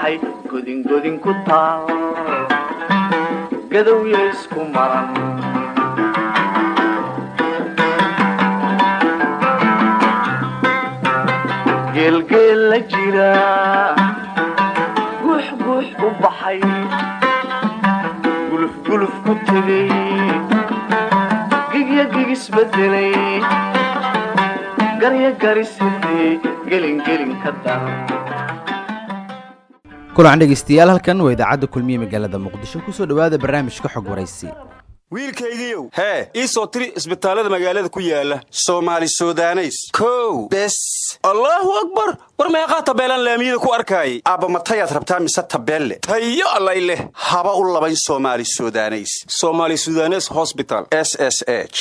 baxay godingodin ku taal gadowya isku maran geelgeel la jira guux guux u baxay gulufguluf ku tegay gigya gigisbedelay garya garisirtay gelingelin ka dar kulan dhegeystayaal halkan waa idaacadda kulmiye magaalada muqdisho ku soo dhowaada barnaamijka xog waraysi wiilkaygiiow hee ii soo tiri isbitaallada magaalada ku yaalla soomaali sudaneys. Kow bes. Allaahu akbar! War meeqaa tabeelaan laamiyada ku arkaayay? Aabba matayaad rabtaa mise tabeelle? Tayo allay leh. Haba u labayn soomaali sudaneys. Somaali sudanes hosbital s s h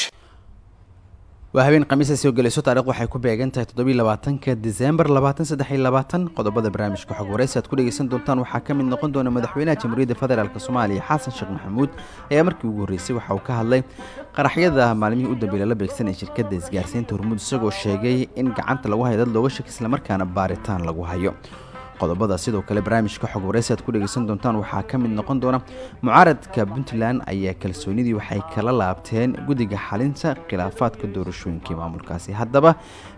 waa habeen khamiisa soo gelayso taarikh waxay ku beegan tahay toddobiy labaatanka diseembar labaatan labaatan. Qodobada barnaamijka xog waraysi aad ku dhegeysan doontaan waxaa ka mid noqon doona madaxweynaha jamhuuriyadda federaalk soomaaliya xasan sheekh maxamuud ayaa markii ugu horreysay waxa uu ka hadlay qaraxyada maalmihii u dambeeyay lala beegsanaya shirkadda isgaarsiinta hormuud isagoo sheegay in gacanta lagu hayo dad looga shaki islamarkaana baaritaan lagu hayo qodobada. Sidoo kale barnaamijka xog waraysi ku dhegeysan doontaan waxaa ka mid noqon doona mucaaradka puntland ayaa kalsoonidii waxay kala laabteen guddiga xalinta khilaafaadka doorashooyinkii maamulkaasi. Haddaba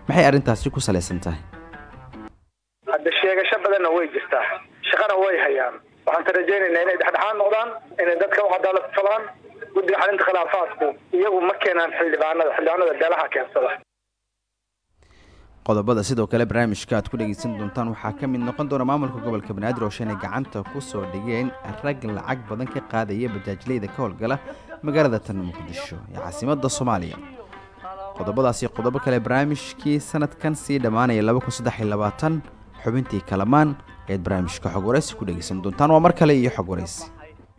maxay arrintaasi ku salaysan tahay? Hadda sheegasho badanna way jirtaa shaqana way hayaan. Waxaan ka rajaynaynaa inay dhexdhexaad noqdaan inay dadka u cadaalad guddiga xalinta khilaafaadku iyagu ma keenaan xildhibaanada xildhibaanada beelaha keensada qodobada sidoo kale barnaamijka aad ku dhegeysan doontaan waxaa ka mid noqon doona maamulka gobolka banaadir oo shanay gacanta ku soo dhigeen rag lacag badan ka qaadaya bajaajleyda ka howlgala magaalada tan muqdisho ee caasimada soomaaliya. Qodobadaasi qodobo kale barnaamijkii sanadkan sii dhammaanaya xubintii kalamaan ayaad barnaamijka xog waraysi ku dhegeysan doontaan. Waa mar kale iyo xog waraysi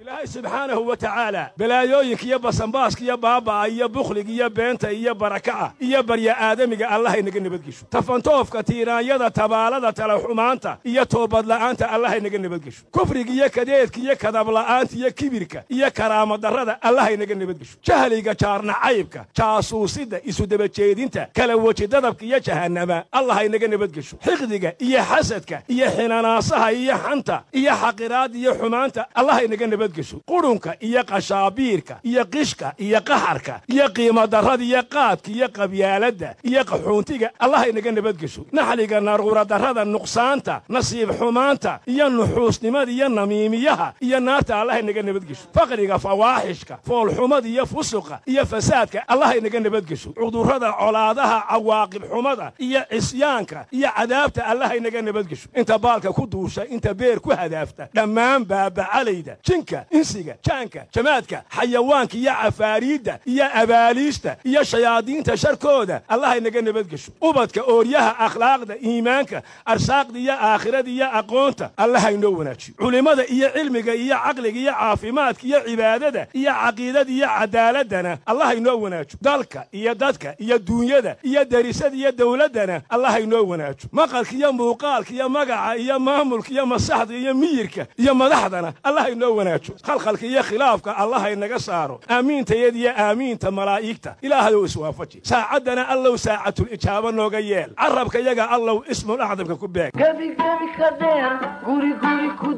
ilaahay subxaanahu wa tacaala balaayooyinka iyo basanbaaska iyo baaba'a iyo bukhliga iyo beenta iyo baraka'a iyo barya aadamiga allahay naga nabadgesho. Tafantoofka tiiraanyada tabaalada talaxumaanta iyo toobadla'aanta allahay naga nabadgesho. Kufriga iyo kadeedka iyo kadabla'aanta iyo kibirka iyo karaamadarrada allahay naga nabadgesho. Jahliga jaarnacaybka jaasuusidda isudabajeedinta kala weji dadabka iyo jahannama allahay naga nabadgesho. Xiqdiga iyo xasadka iyo xinanaasaha iyo xanta iyo xaqiraadda iyo xumaanta allahay naga nabadgesho qurunka iyo qashaabiirka iyo qishka iyo qaxarka iyo qiimadarrada iyo qaadka iyo qabyaaladda iyo qaxuuntiga allahay naga nabadgesho naxliga naruuradarrada nuqsaanta nasiib xumaanta iyo nuxuusnimada iyo namiimiyaha iyo naarta allahay naga nabadgesho faqriga fawaaxishka foolxumada iyo fusuqa iyo fasaadka allahay naga nabadgesho cudurrada colaadaha cawaaqib xumada iyo cisyaanka iyo cadaabta allahay naga nabadgesho inta baalka ku duusha inta beer ku hadaafta dhammaan baabacalayda jinka insiga jaanka jamaadka xayawaanka iyo cafaariidda iyo abaaliista iyo shayaadiinta sharkooda. Allahay naga nabadgesho ubadka ooryaha akhlaaqda iimaanka arsaaqda iyo aakhirada iyo aqoonta. Allahay noo wanaajiyo. Culimmada iyo cilmiga iyo caqliga iyo caafimaadka iyo cibaadada iyo caqiidada iyo cadaaladana. Allahay noo wanaajo dalka iyo dadka iyo duunyada iyo derisada iyo dowladdana. Allahay noo wanaajo maqalka iyo muuqaalka iyo magaca iyo maamulka iyo masaxda iyo miyirka iyo madaxdana. Allahay noo wanaajo khalkhalka iyo khilaafka allahay naga saaro. Aamiintayad iyo aamiinta malaa'igta. Ilaahayow iswaafaji saacaddana allow saacatul ijaaba nooga yeel. Carabka yaga allow ismul acdamka ku beeg. Gebigebi ka dheer guri guri ku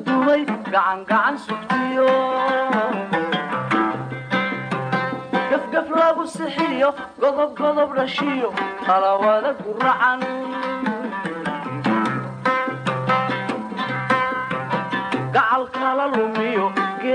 kala lumiyo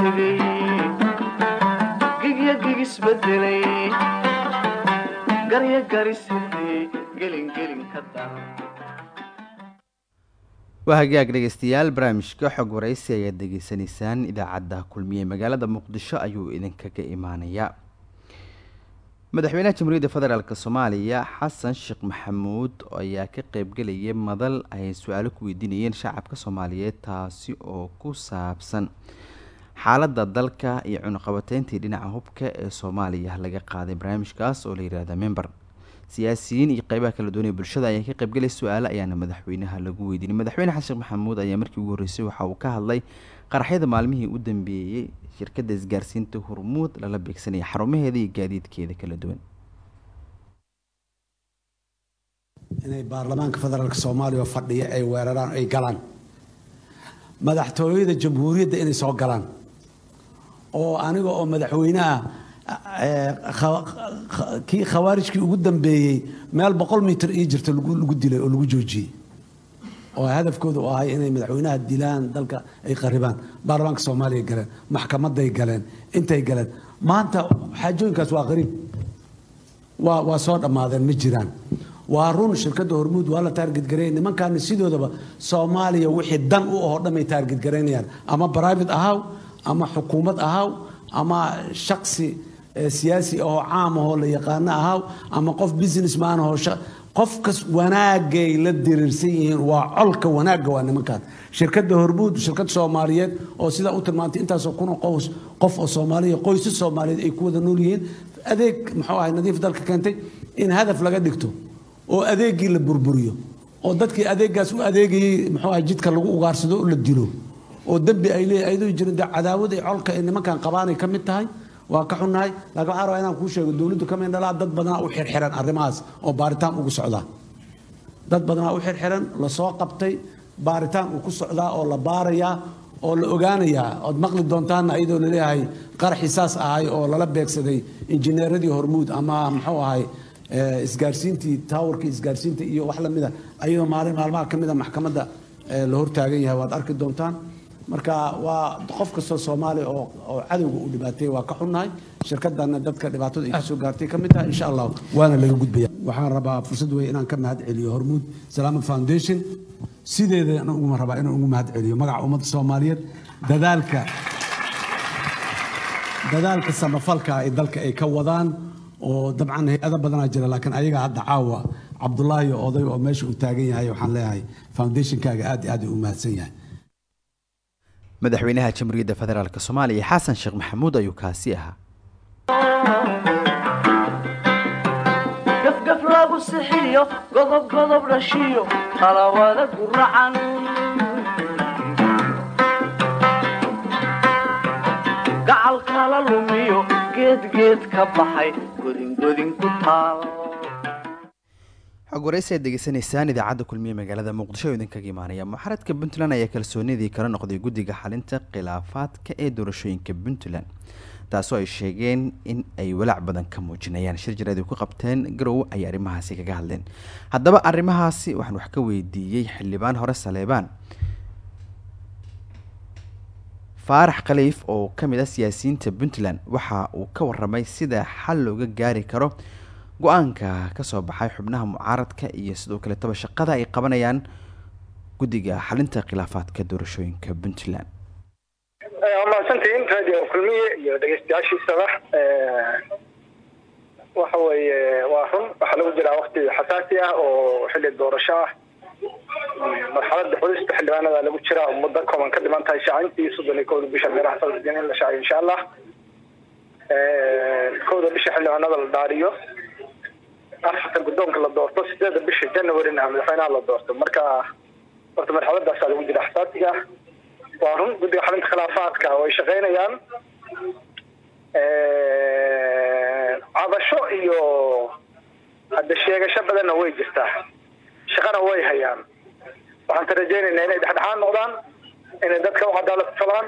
tegay gigya waa hagaag dhegeystayaal barnaamijka xog waraysi ayaad degeysanaysaan idaacadda kulmiye magaalada muqdisho ayuu idinkaga imaanayaa. Madaxweynaha jamhuuriyadda federaalk soomaaliya xasan sheekh maxamuud ayaa ka qeybgelayay madal ay su'aalo ku weydiinayeen shacabka soomaaliyeed taasi oo ku saabsan xaaladda dalka iyo cunuqabateyntii dhinaca hubka ee soomaaliya laga qaaday barnaamijkaas oo la yihahda member. Siyaasiyiin iyo qeybaha kala doonaya bulshada ayaa ka qeybgelay su'aale ayaana madaxweynaha lagu weydiinay madaxweyne xasan maxamuud ayaa markii ugu horreysay waxa uu ka hadlay qaraxyada maalmihii u dambeeyey shirkadda isgaarsiinta hormuud lala beegsanaya xarumaheeda iyo gaadiidkeeda kala duwan. Inay baarlamaanka federaalk soomaaliya oo fadhiya ay weeraraan ay galaan. Madaxtooyada jamhuuriyadda inay soo galaan oo aniga oo madaxweynaha kii khawaarijkii ugu dambeeyey meel boqol mitir ii jirta lagu dilay oo lagu joojiyey. Oo hadafkooda u ahay inay madaxweynaha dilaan dalka ay qaribaan baarlamaanka soomaaliya galeen maxkamaday galeen intay galeen. Maanta xaajooyinkaas waa qariib waa soo dhammaadeen ma jiraan. Waa run shirkadda hormuud waa la taargetgareeyay nimankaana sidoodaba soomaaliya wixii dan u ahoo dhamay taargetgaraynayaan ama private ahaw ama xukuumad ahaw ama shaksi siyaasi ahoo caam ahoo la yaqaano ahaw ama qof businessman ahoo qofkas wanaagay la diriirsan yihiin waa colka wanaagga waa nimankaan shirkadda hormuud shirkad soomaaliyeed oo sidaa u tilmaantay intaasoo kun qows qof oo soomaaliya qoysas soomaaliyeed ay ku wada nool yihiin. Adeeg muxuu ahay nadiif dalka keentay in hadaf laga dhigto oo adeeggii la burburiyo oo dadkii adeeggaas u adeegayey muxuu ahay jidka lagu ugaarsado la dilo oo dembi ay leeyahay ayadoo jirin dee cadaawad ay colka ay nimankan qabaanay ka mid tahay waa ka xunnahay. Laakiin waxaan rabaa inaan kuu sheego dowladdu ka mid dhalaa dad badanaa u xirxiran arrimahaas oo baaritaan ugu socdaa dad badanaa u xirxiran la soo qabtay baaritaan uu ku socdaa oo la baarayaa oo la ogaanayaa ood maqli doontaanna iyadoo la leeyahay qaraxii saas ahay oo lala beegsaday injineeradii hormuud ama muxuu ahay isgaarsiintii taawarkii isgaarsiinta iyo wax lamida ayadoo maalin maalmaha ka mida maxkamadda la hortaagan yahay waad arki doontaan marka waa qof kastoo soomaaliya oo cadowga uu dhibaateeyey waa ka xunnahay. Shirkadana dadka dhibaatada ay ka soo gaartay ka mid tahay insha allah. Waana laga gudbaya. Waxaan rabaa fursad wey inaan ka mahad celiyo hormuud salaama foundation. Sideeda uguma rabaa inaan ugu mahad celiyo magaca ummadda soomaaliyeed dadaalka dadaalka samafalka ay dalka ay ka wadaan oo dabcan hay'ado badanaa jira laakiin ayaga hadda caawa cabdulaahi oday oo meesha uu taagan yahay waxaan leeyahay foundationkaaga aad iyo aad u mahadsan yahay madaxweynaha jamhuuriyadda federaalk soomaaliya xasan sheekh maxamuud ayuu kaasi ahaa. Gacal kala lumiyo geedgeed ka baxay godingodin ku taal xog waraysi aad degeysanaysaan idaacadda kulmiye magaalada muqdisho oo idinkaga imaanaya. Muxaradka puntland ayaa kalsoonidii kala noqday guddiga xalinta khilaafaadka ee doorashooyinka puntland taasoo ay sheegeen in ay walaac badan ka muujinayaan. Shir jir ay ku qabteen garow ayay arrimahaasi kaga hadleen. Haddaba arrimahaasi waxaan wax ka weydiiyey xildhibaan hore saleebaan. Faarax khaliif oo ka mid ah siyaasiyiinta puntland waxa uu ka waramay sida xal looga gaari karo go'aanka ka soo baxay xubnaha mucaaradka iyo sidoo kaleetaba shaqada ay qabanayaan guddiga xalinta khilaafaadka doorashooyinka puntland. Waa mahadsantihiin radio kulmiye iyo dhegeystayaashiisaba waxa weeye waa run waxaa lagu jiraa wakti xasaasi ah oo xilli doorasho ah. Marxalada xulista xildhibaanada lagu jiraa oo muddo kooban ka dhiman tahay shaacintii soddon iyo bisha meeraha sanadkan in la shaaciyo insha allah. Kowda bisha xildhibaanada la dhaariyo afarta guddoonka la doorto sideeda bisha janawarina madaxweynaha la doorto. Marka horta marxaladaasaa lagu jira xasaasiga waa run guddiga xalinta khilaafaadka way shaqaynayaan. Cabasho iyo hadda sheegasho badanna way jirtaa. Shaqana way hayaan. Waxaan ka rajaynaynaa inay dhexdhexaad noqdaan inay dadka u cadaalad falaan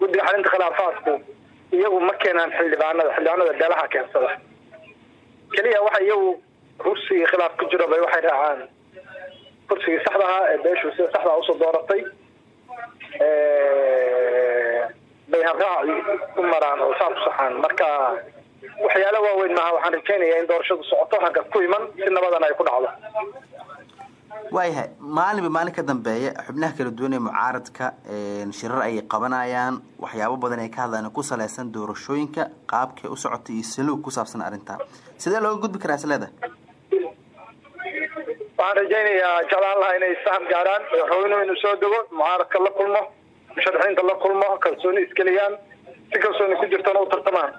guddiga xalinta khilaafaadku iyagu ma keenaan xildhibaanada xildhibaanada beelaha keensada. Keliya waxa iyagu kursigii khilaaf ku jiro bay waxay raacaan. Kursigii saxda ahaa ee beeshu sida saxdaa u soo dooratay bay habraaci u maraan oo saa ku saxaan. Marka waxyaalo waaweyn maaha waxaan rajaynayaa in doorashadu socoto hagga ku iman si nabadan ay ku dhacdo. Waayahay maalinba maalin ka dambeeya xubnaha kala duwan ee mucaaradka shirar ayay qabanayaan waxyaabo badan ay ka hadlaan ku saleysan doorashooyinka qaabkay u socotay iyo saluug ku saabsan arrintaa sidee looga gudbi karaa isleeda waxaan rajaynayaa jeclaan lahaa inay isfaham gaaraan. Madaxweynuhu inuu soo dego mucaaradka la kulmo musharaxiinta la kulmo kalsooni isgeliyaan si kalsooni ku jirtana u tartamaan.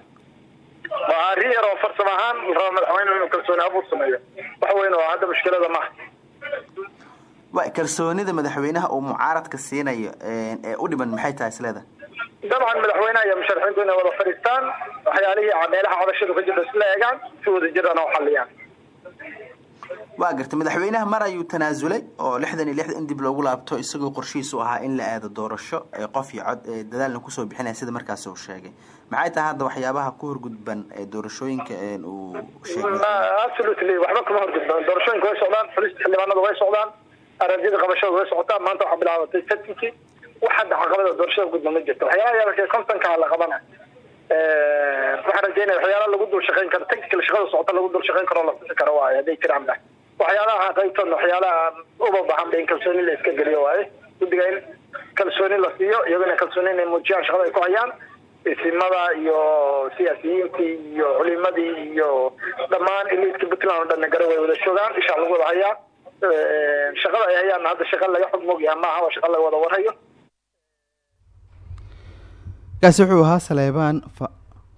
Waa arrin yar oo farsamo ahaan la raba madaxweynuhu inuu kalsooni abuur sameeyo. Wax weyn oo hadda mushkilada maaha wa kalsoonida madaxweynaha uu mucaaradka siinayo ee u dhiman maxay tahay isleeda? Dabcan madaxweynaha iyo musharaxiintu inay wada fadhiistaan waxyaalihii meelaha codashadu ka jirta isla eegaan si wada jirana u xaliyaan waa gartay madaxweynaha mar ayuu tanaasulay oo lixdan iyo lixdan in dib loogu laabto isagoo qorshihiisu ahaa in la aado doorasho ee qof iyo cod ee dadaalna ku soo bixinaya sida markaasi uu sheegay. Maxay tahay hadda waxyaabaha ku horgudban ee doorashooyinka uu sheegay? Absolutely. Waxba kuma horgudban. Doorashooyinka way socdaan xulista xildhibaanada way socdaan arajyada qabashada way socotaan maanta waxaa bilaabatay tartinkii wax hadda doorashada gudba ma jirto. Waxyaalaha kontonka la qabana waxaan rajeynaya waxyaalaha lagu dul shaqeyn karo technical shaqada socota lagu dul shaqeyn karo la fisi karo waaye hadday jiraan waxyaalaha qaybtan waxyaalaha uba baahan ba in kalsooni la iska geliyo waaye guddiga in kalsooni la siiyo iyagona kalsooni inay muujiyaan shaqada ay ku hayaan isimada iyo siyaasiyiintii iyo culimadii iyo dhammaan eliidka puntland oo dhanna gara way wada joogaan ishaa lagu wada hayaa. Shaqada ay hayaan hadda shaqa laga xog mogyaha maaha waa shaqa laga wada warhayo kaasi wuxuu ahaa saleebaan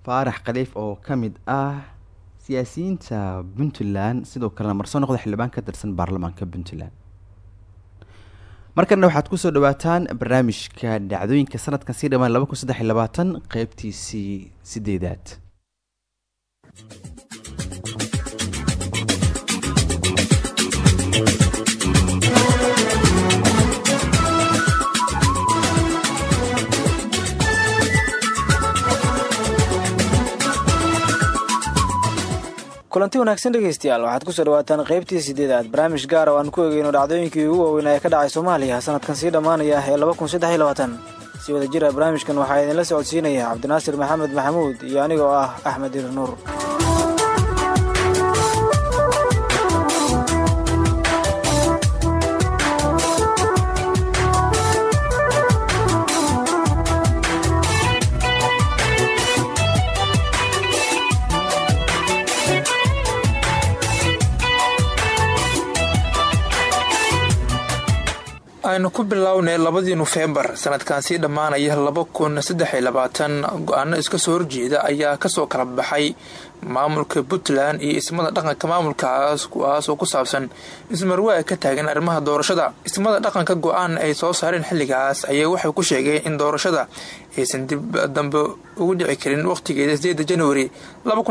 faarax khaliif oo ka mid ah siyaasiyiinta puntland sidoo kalena marso noqda xildhibaan ka tirsan baarlamaanka puntland. Markana waxaad ku soo dhawaataan barnaamijka dhacdooyinka sanadkan sii dhamaan laba kun saddex iyo labaatan qeybtiisii sideedaad kulanti wanaagsan dhegeystayaal waxaad ku soo dhawaataan qaybtii sideedaad barnaamij gaar oo aan ku egeyno dhacdooyinkii ugu waaweyn ee ka dhacay soomaaliya sanadkan sii dhammaanaya ee si wada jira barnaamijkan waxaa idinla socodsiinaya cabdinaasir maxamed maxamuud iyo aniga oo ah axmed ir nuur aynu ku bilownay labadii nofembar. Sanadkan sii dhammaanaya laba kun saddex labaatan. Go'aano iska soo horjeeda ayaa ka soo kala baxay maamulka puntland iyo ismada dhaqanka maamulkaas kuwaas oo ku saabsan ismarwaa ka taagan arrimaha doorashada. Ismada dhaqanka go'aan ay soo saareen xilligaas ayaa waxay ku sheegeen in doorashada aysan dib dambe ugu dhici karin wakhtigeeda sideeda januari lagu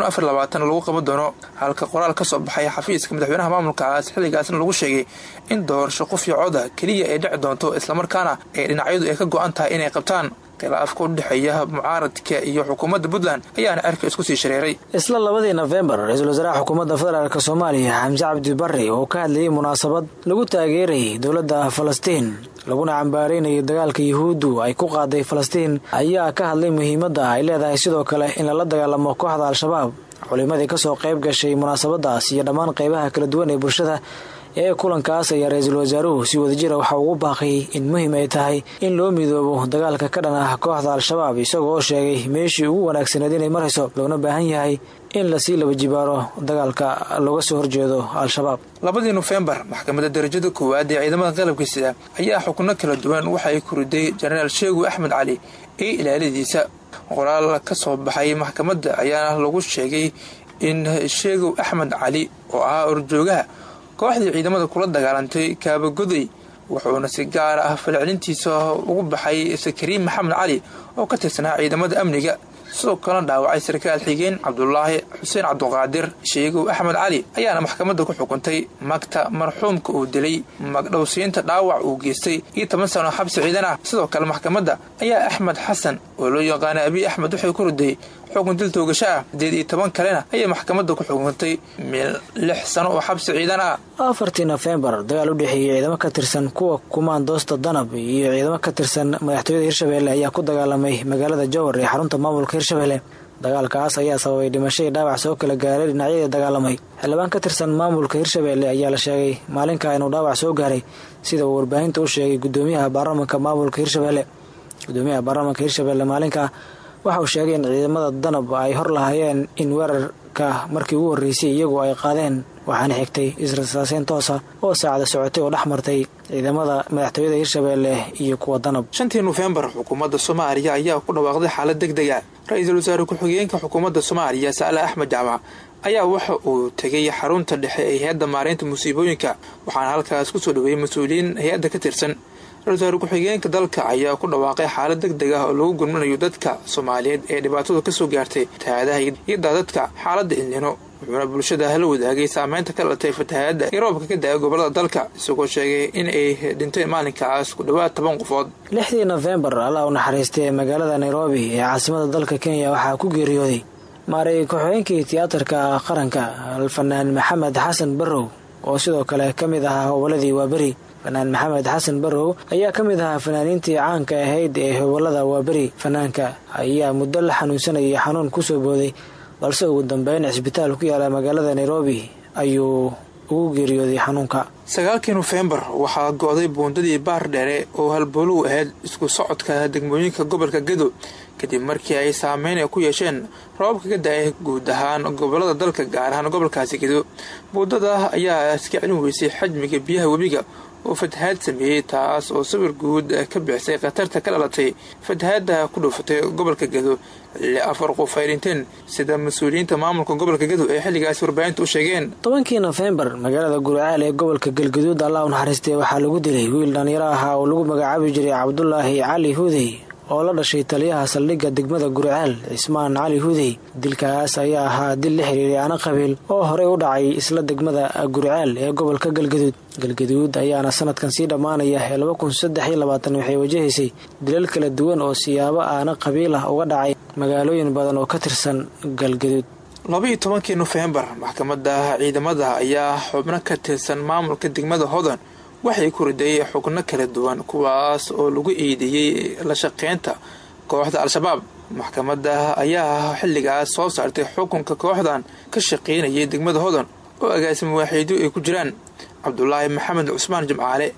qaban doono. Halka qoraal ka soo baxay xafiiska madaxweynaha maamulkaas xilligaasna lagu sheegay in doorasho qof iyo coda keliya ay dhici doonto islamarkaana ay dhinacyadu ay ka go-an tahay inay qabtaan khilaafka u dhexeeya mucaaradka iyo xukuumadda puntland ayaana cerka isku sii shareeray. Isla labadii nofembar ra'iisul wasaaraha xukuumadda federaalk soomaaliya xamse cabdi barre oo ka hadlayay munaasabad lagu taageerayay dowladda falastiin laguna cambaaraynayay dagaalka yuhuuddu ay ku qaaday falastiin ayaa ka hadlay muhiimadda ay leedahay sidoo kale in lala dagaalamo kooxda al-shabaab. Culimadii ka soo qayb gashay munaasabadaas iyo dhammaan qaybaha kala duwan ee bulshada ee kulankaas ayaa ra'iisul wasaaruhu si wadajira waxaa ugu baaqay in muhiim ay tahay in loo midoobo dagaalka ka dhan ah kooxda al-shabaab isagoo sheegay meeshii ugu wanaagsaneed inay marayso loona baahan yahay in la sii laba jibaaro dagaalka looga soo horjeedo al-shabaab. Labadii nofembar maxkamadda darajada koowaad ee ciidamada qalabka sida ayaa xukno kala duwan waxa ay ku riday jenaraal sheegu axmed cali iyo ilaaladiisa. Qoraal ka soo baxay maxkamadda ayaana lagu sheegay in sheegow axmed cali oo ahaa orjoogaha kooxdii ciidamada kula dagaalantay kaabagoday wuxuuna si gaar ah falcelintiisa ugu baxay sakariin maxamed cali oo ka tirsanaa ciidamada amniga sidoo kalena dhaawacay sarkaal xigeen cabdulaahi xuseen cabduqaadir sheegow axmed cali ayaana maxkamadda ku xukuntay magta marxuumka uu dilay magdhowsiinta dhaawac uu geystay iyo toban sano xabsi ciidan ah sidoo kale maxkamadda ayaa axmed xasan oo loo yaqaana abiy axmed waxay ku riday xukun dil toogasho ah sideed iyo toban kalena ayay maxkamadda ku xukuntay mil lix sano oo xabsi ciidan ah afartii nofembar dagaal u dhexeeyey ciidamo ka tirsan kuwa kumaandoosta danab iyo ciidamo ka tirsan madaxtooyada hirshabelle ayaa ku dagaalamay magaalada jowar ee xarunta maamulka hirshabelle dagaalkaas ayaa sababay dhimashadii dhaawac soo kala gaaray dhinacyadii dagaalamay. Xildhibaan ka tirsan maamulka hirshabeelle ayaa la sheegay maalinkaa inuu dhaawac soo gaaray sida uu warbaahinta u sheegay gudoomiyaha baarlamanka maamulka hirshabeelle gudoomiyaha baarlamanka hirshabeelle maalinkaa waxa uu sheegay in ciidamada danab ay hor lahaayeen in weerarka markii ugu horreysay iyagu ay qaadeen waxaana xigtay israsaaseyn toosa oo saacada socotay oo dhex martay ciidamada madaxtooyada hirshabeelle iyo kuwa danab shantii nofembar xukuumadda soomaaliya ayaa ku dhawaaqday xaalad deg dega ra'iisul wasaare ku-xigeenka xukuumadda soomaaliya saale axmed jaamac ayaa waxa uu tegay xarunta dhexe ee hay'adda maareynta musiibooyinka waxaana halkaas ku soo dhaweeyey mas'uuliyiin hay'adda ka tirsan. Ra'isul wasaare ku-xigeenka dalka ayaa ku dhawaaqay xaalad deg deg ah oo lagu gurminayo dadka soomaaliyeed ee dhibaatadu ka soo gaartay fatahaadaha iyo daadadka xaaladda ilnino wuxuuna bulshada la wadaagay saameynta ka dhalatay fatahaadda iyo ka da'a gobollada dalka isagoo sheegay in ay dhinteen maalinkaas ku dhowaad toban qofood. Lixdii nofembar allah u naxariistay magaalada nairobi ee caasimada dalka kenya waxaa ku geeriyooday maaray ku-xigeenkii tiyaatarka qaranka alfanaan maxamed xasan barrow oo sidoo kale ka mid ahaa hoboladii waaberi. Fanaan maxamed xasan barrow ayaa ka mid ahaa fanaaniintii caanka ahayd ee hobolada waaberi. Fanaanka ayaa muddo la xanuunsanayay xanuun ku soo booday balse ugu dambeyn cisbitaal ku yaalla magaalada nairobi ayuu ugu geeriyooday xanuunka. Sagaalkii nofembar waxaa go-day buundadii baar dheere oo halbooluhu ahayd isku socodka degmooyinka gobolka gedo. Kadib markii ay saameyn ay ku yeesheen roobabka ka da'ay guud ahaan gobollada dalka gaar ahaan gobolkaasi gedo buundada ayaa iska celin weysay xajmiga biyaha webiga oo fatahaad sameeyey taas oo sawir guud ka bixisay khatarta ka dhalatay fatahaadda ku dhuufatay gobolka gedo xilli afar qof ay sida mas'uuliyiinta maamulka gobolka gedo ee xilligaas warbaahinta u sheegeen. Tobankii nofembar magaalada gurcaal ee gobolka galgaduud allah u naxariistay waxaa lagu dilay wiil dhallinyaro ahaa oo lagu magacaabi jiray cabdulaahi cali huudey oo la dhashay taliyaha saldhigga degmada gurcaal cismaan cali huudey dilkaas ayaa ahaa dil la xiriiray ana qabiil oo horey u dhacay isla degmada gurcaal ee gobolka galgaduud. Galgaduud ayaana sanadkan sii dhammaanaya ee waxay wajahaysay dilal kala duwan oo siyaabo aana qabiil ah uga dhacay magaalooyin badan oo ka tirsan galgaduud. Labaiyo tobankii nofembar maxkamadda ciidamada ayaa xubno ka tirsan maamulka degmada hodan waxay ku riday xubno kala duwan kuwaas oo lagu eedeeyey la shaqeynta kooxda al-shabaab. Maxkamadda ayaa xilligaas soo saartay xukunka kooxdan ka shaqeynayay degmada hodan oo agaasimo waaxiido ay ku jiraan. Cabdulaahi maxamed cusmaan jimcaale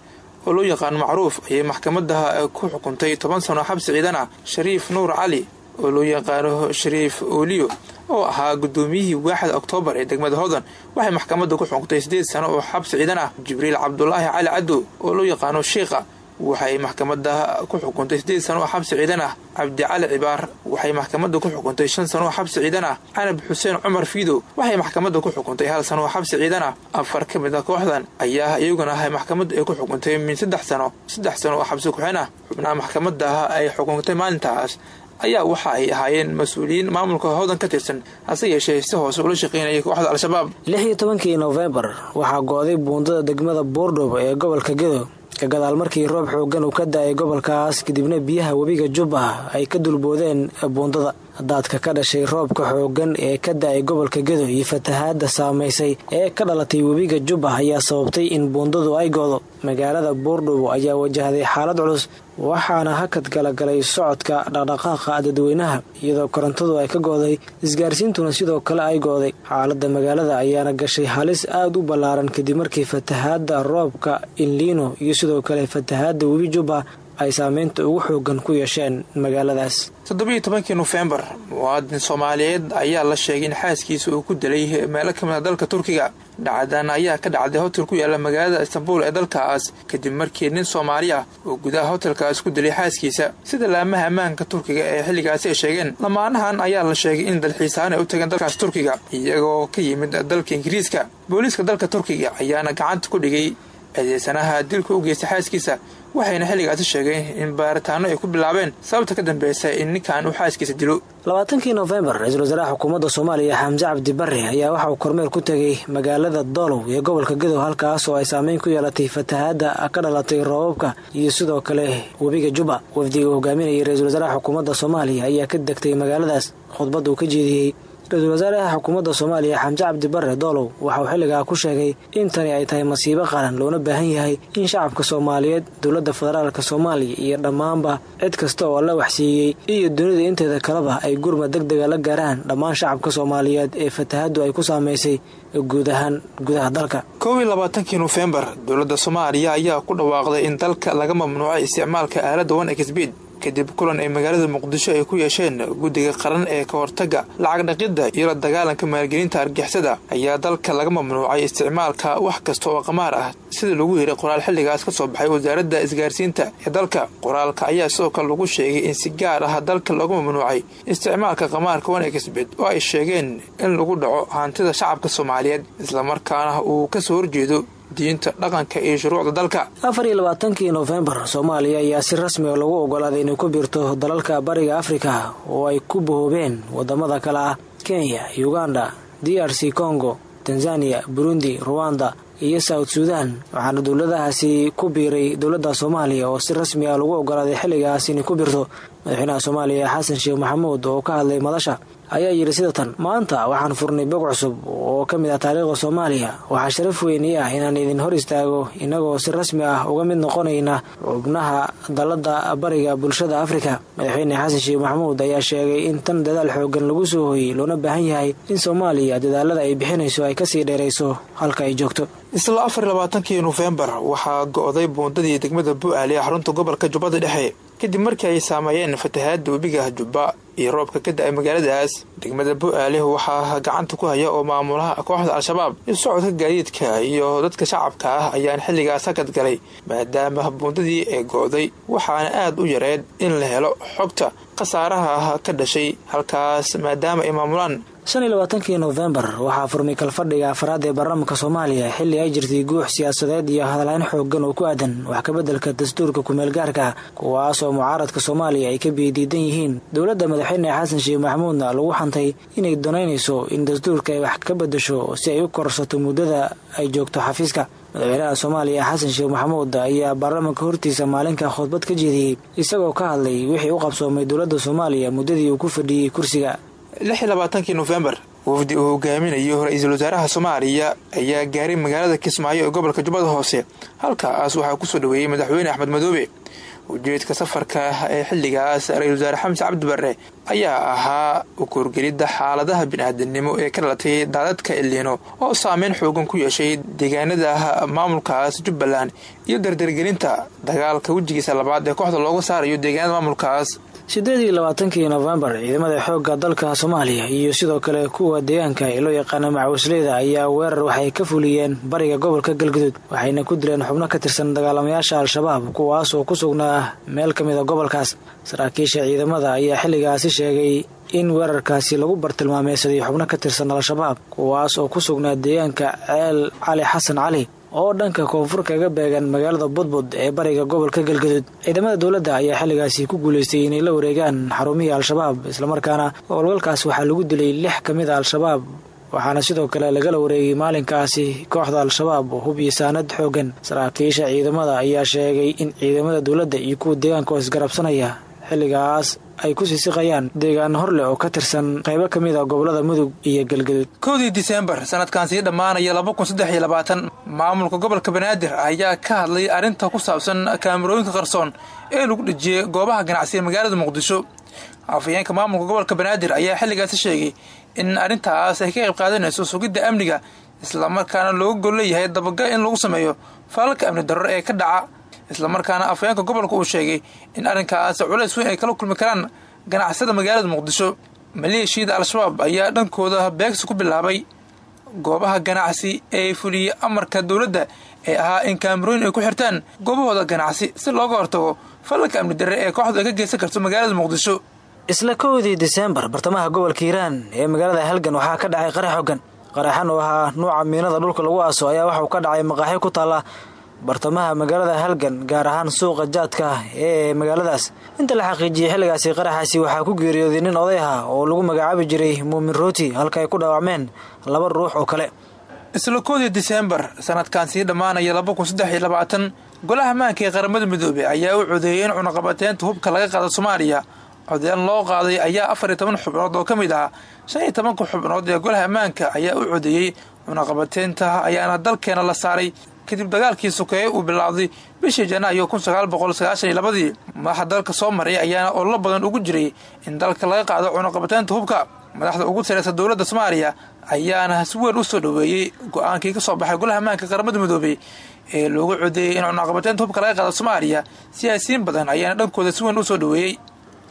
oo loo yaqaano macruuf ayay maxkamadda ku xukuntay toban sano xabsi ciidan ah shariif nuur cali oo loo yaqaano shariif ooliyo oo ahaa gudoomiyihii waaxda oktoobar ee degmada hodan waxay maxkamadda ku xukuntay sideed sano oo xabsi ciidan ah jibriil cabdulaahi cali cadow oo loo yaqaano shiikha waxay maxkamadda ku xukuntay sideed sano oo xabsi ciidan ah cabdi cali cibaar waxay maxkamadda ku xukuntay shan sano oo xabsi ciidan ah canab xuseen cumar fiidow waxay maxkamadda ku xukuntay hal sano oo xabsi ciidan ah afar ka mid a kooxdan ayaa iyaguna ahay maxkamadda ay ku xukuntay min saddex sano saddex sano oo xabsi ku-xeen ah xubnaha maxkamadda ay xukuntay maalintaas ayaa waxa ay ahaayeen mas'uuliyiin maamulka hodan ka tirsan hase yeeshee si hoose ula shaqeynayay kooxda al-shabaab. lix iyo tobankii nofembar waxaa go-day buundada degmada buurdhub ee gobolka gedo ka gadaal markii roob xoogan uu ka da'ay gobolkaas kadibna biyaha webiga jubba ay ka dulboodeen buundada daadka ka dhashay roobka xoogan ee ka da'ay gobolka gedo iyo fatahaadda saamaysay ee ka dhalatay webiga jubba ayaa sababtay in buundadu ay goodo. Magaalada buurdhub ayaa wajahday xaalad culus waxaana hakad galagalay socodka dhaqdhaqaaqa dadweynaha iyadoo korontadu ay ka gooday isgaarsiintuna sidoo kale ay gooday. Xaalada magaalada ayaana gashay halis aada u ballaaran kadib markii fatahaadda roobka inliino iyo sidoo kale fatahaadda webi jubba ay saameynta ugu xoogan ku yeesheen magaaladaas. Toddobiiyo tobankii nofembar muwaadin soomaaliyeed ayaa la sheegay in xaaskiisa uu ku dilay meelo ka mid a dalka turkiga. Dhacdan ayaa ka dhacday hotel ku yaalla magaalada istanbul ee dalkaas. Kadib markii nin soomaali ah uu gudaha hotelkaas ku dilay xaaskiisa sida laamaha ammaanka turkiga ee xilligaasi ay sheegeen lamaanahan ayaa la sheegay in dalxiisaan ay u tageen dalkaas turkiga iyagoo ka yimid dalka ingiriiska. Booliiska dalka turkiga ayaana gacanta ku dhigay eedeysanaha dilka u geystay xaaskiisa waxayna xilligaasi sheegeen in baaritaano ay ku bilaabeen. Sababta ka dambeysa in ninkan uu xaaskiisa dilo. Labaatankii nofembar ra'iisul wasaaraha xukuumadda soomaaliya xamse cabdi barre ayaa waxa uu kormeer ku tegay magaalada doolow ee gobolka gadow halkaas oo ay saameyn ku yeelatay fatahaadda ka dhalatay roobabka iyo sidoo kale webiga juba. Wafdiga uu hogaaminayay ra'iisul wasaaraha xukuumadda soomaaliya ayaa ka degtay magaaladaas. Khudbad uu ka jeediyey ra'iisul wasaaraha xukuumadda soomaaliya xamse cabdi barre doolow waxa uu xilligaa ku sheegay in tani ay tahay masiibo qaran loona baahan yahay in shacabka soomaaliyeed dowladda federaalk soomaaliya iyo dhammaanba cid kasta oo la waxsiiyey iyo dunida inteeda kaleba ay gurmad deg dega la gaaraan dhammaan shacabka soomaaliyeed ee fatahaddu ay ku saamaysay guud ahaan gudaha dalka. Kow iyo labaatankii nofembar dowladda soomaaliya ayaa ku dhawaaqday in dalka laga mamnuucay isticmaalka aaladda one exbid kadib kulan ay magaalada muqdisho ay ku yeesheen guddiga qaran ee ka hortagga lacag dhaqidda iyo la dagaalanka maalgelinta argixisada ayaa dalka laga mamnuucay isticmaalka wax kasta oo qamaar ah. Sida lagu yiray qoraal xilligaas ka soo baxay wasaaradda isgaarsiinta ee dalka. Qoraalka ayaa sidoo kale lagu sheegay in si gaar ah dalka looga mamnuucay isticmaalka qamaarka one exbed oo ay sheegeen in lagu dhaco hantida shacabka soomaaliyeed islamarkaana uu ka soo horjeedo diinta dhaqanka iyo shuruucda dalka. Afar iyo labaatankii nofembar soomaaliya ayaa si rasmi a lagu ogolaaday inay ku biirto dalalka bariga afrika oo ay ku bahoobeen waddamada kale ah kenya uganda d r c congo tanzania burundi ruwanda iyo south suudan waxaana dowladahaasi ku biiray dowladda soomaaliya oo si rasmi ah lagu ogolaaday xilligaas inay ku biirto madaxweynaha soomaaliya xasan sheekh maxamuud oo ka hadlay madasha ayaa yidhi sida tan maanta waxaan furnay bog cusub oo ka mid ah taariikhda soomaaliya. Waxaa sharaf weyn ii ah inaan idin hor istaago innagoo si rasmi ah uga mid noqonayna xubnaha dalladda bariga bulshada afrika. Madaxweyne xasan sheekh maxamuud ayaa sheegay in tan dadaal xoogan lagu soo hoyey loona baahan yahay in soomaaliya dadaalada ay bixinayso ay ka sii dheerayso halka ay joogto. Isla afar labaatankii nofembar waxaa go-day buundadii degmada bu-aal ee xarunta gobolka jubbada dhexe. Kadib markii ay saameeyeen fatahaada webiga jubba iyo roobka ka da'ay magaaladaas degmada bu-aale waxaa gacanta ku haya oo maamulaha kooxda al-shabaab iyo socodka gaadiidka iyo dadka shacabka ah ayaan xilligaas hakad galay maadaama buundadii ee go-day waxaana aad u yareed in la helo xogta khasaaraha ka dhashay halkaas maadaama ay maamulaan. shan iyo labaatankii nofembar waxaa furmay kalfadhiga afraad ee baarlamaanka soomaaliya xilli ay jirtay guux siyaasadeed iyo hadalayn xoogan oo ku aadan wax kabeddelka dastuurka kumeelgaarka kuwaas oo mucaaradka soomaaliya ay ka biidiidan yihiin. Dowladda madaxweyne xasan sheekh maxamuudna lagu xantay inay donaynayso in dastuurka ay wax ka bedesho si ay u korsato muddada ay joogto xafiiska. Madaxweynaha soomaaliya xasan sheekh maxamuud ayaa baarlamaanka hortiisa maalinka khudbad ka jeediyey isagoo ka hadlay wixii u qabsoomay dowladda soomaaliya muddadii uu ku fadhiyey kursiga. Labaatankii nofembar wafdi uu hogaaminayo ra'iisul wasaaraha soomaaliya ayaa gaaray magaalada kismaayo ee gobolka jubbada hoose halkaas waxaa ku soo dhaweeyey madaxweyne axmed madoobe ujeedka safarka ee xilligaas ra'isul wasaare xamse cabdi barre ayaa ahaa ukoorgelidda xaaladaha bini-aadanimo ee ka dhalatay daadadka elino oo saameyn xoogan ku yeeshay deegaanada maamulkaas jubbaland iyo dardargelinta dagaalka wejigiisa labaad ee kooxda looga saarayo deegaanada maamulkaas sideed iyo labaatankii nofembar ciidamada xoogga dalka soomaaliya iyo sidoo kale kuwa deegaanka ee loo yaqaana macawisleyda ayaa weerar waxay ka fuliyeen bariga gobolka galguduud waxayna ku dileen xubno ka tirsan dagaalamayaasha al-shabaab kuwaas oo ku sugnaa meel ka mid a gobolkaas. Saraakiisha ciidamada ayaa xilligaasi sheegay in weerarkaasi lagu bartilmaameysaday xubno ka tirsan al-shabaab kuwaas oo ku sugnaa deegaanka ceel cali xasan cali oo dhanka koonfur kaga beegan magaalada budbud ee bariga gobolka galgaduud ciidamada dowladda ayaa xilligaasi ku guulaystay inay la wareegaan xarumihii al-shabaab islamarkaana howlgalkaas waxaa lagu dilay lix ka mid a al-shabaab waxaana sidoo kale lagala wareegay maalinkaasi kooxda al-shabaab hub iyo saanad xoogan saraakiisha ciidamada ayaa sheegay in ciidamada dowladda iyo kuwa deegaanka oo isgarabsanaya xilligaas ay ku siisiqayaan deegaan horleh oo ka tirsan qaybo ka mid a gobollada mudug iyo galgaduud kowdii disembar sanadkan sii dhammaanaya maamulka gobolka banaadir ayaa ka hadlay arrinta ku saabsan kaamirooyinka qarsoon ee lagu dhejiyey goobaha ganacsiga magaalada muqdisho. Afhayeenka maamulka gobolka banaadir ayaa xilligaasi sheegay in arrintaas ay ka qayb qaadanayso sugidda amniga islamarkaana looga gol leeyahay dabagal in lagu sameeyo falalka amni darro ee ka dhaca islamarkaana afhayeenka gobolka uu sheegay in arrinkaas culays weyn ay kala kulmi karaan ganacsada magaalada muqdisho. Maleeshiyada al-shabaab ayaa dhankooda beegsi ku bilaabay goobaha ganacsi ee fuliyey amarka dowladda ee ahaa in kaamirooyin ay ku xirtaan goobahooda ganacsi si looga hortago falalka amni darre ee kooxdu ay ka geysan karto magaalada muqdisho. Isla kowdii disembar bartamaha gobolka hiiraan ee magaalada halgan waxaa ka dhacay qarax xogan qaraxan oo ahaa nuuca miinada dhulka lagu aaso ayaa waxauu ka dhacay maqaaxyo ku taalla bartamaha magaalada halgan gaar ahaan suuqa jaadka ee magaaladaas. Inta la xaqiijiyey xilligaasi qaraxaasi waxaa ku geeriyooday nin oday ah oo lagu magacaabi jiray muumin rooti halka ay ku dhaawacmeen laba ruux oo kale. Isla koodii disembar sanadkan sii dhammaanaya golaha maanka ee qaramada midoobey ayaa u codeeyey in cunaqabateynta hubka laga qaado soomaaliya. Codayaal loo qaaday ayaa afar iyo toban xubnood oo ka mid ah shan iyo tobanka xubnood ee golaha ammaanka ayaa u codeeyey. Cunaqabateynta ayaana dalkeena la saaray kadib dagaalkii sokeeye uu bilaawday bishii janaayo labadii. Madaxa dalka soo maray ayaana ololo badan ugu jiray in dalka laga qaado cunaqabateynta hubka. Madaxda ugu sareysa dowladda soomaaliya ayaana si weyn u soo dhoweeyey go'aankii ka soo baxay golaha ammaanka qaramada midoobey ee loogu codeeyey in cunaqabateynta hubka laga qaado soomaaliya siyaasiyiin badan ayaana dhankooda si weyn u soo dhoweeyey